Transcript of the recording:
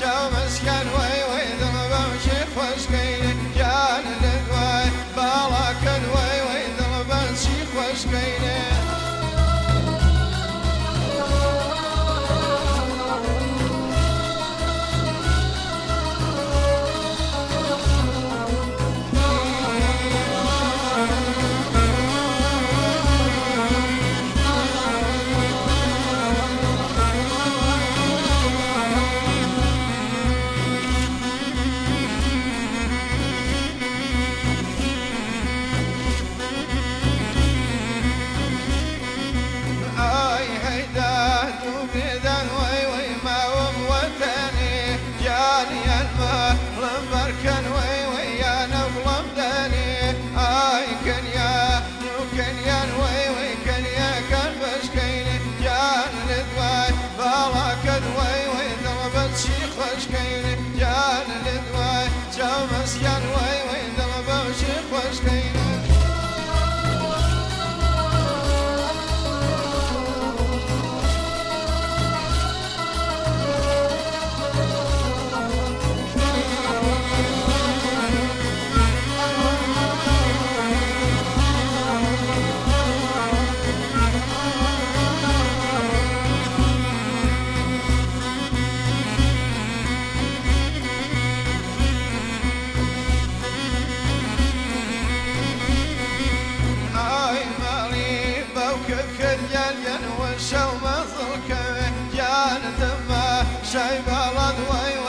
Thomas Conway. Spanish game. love way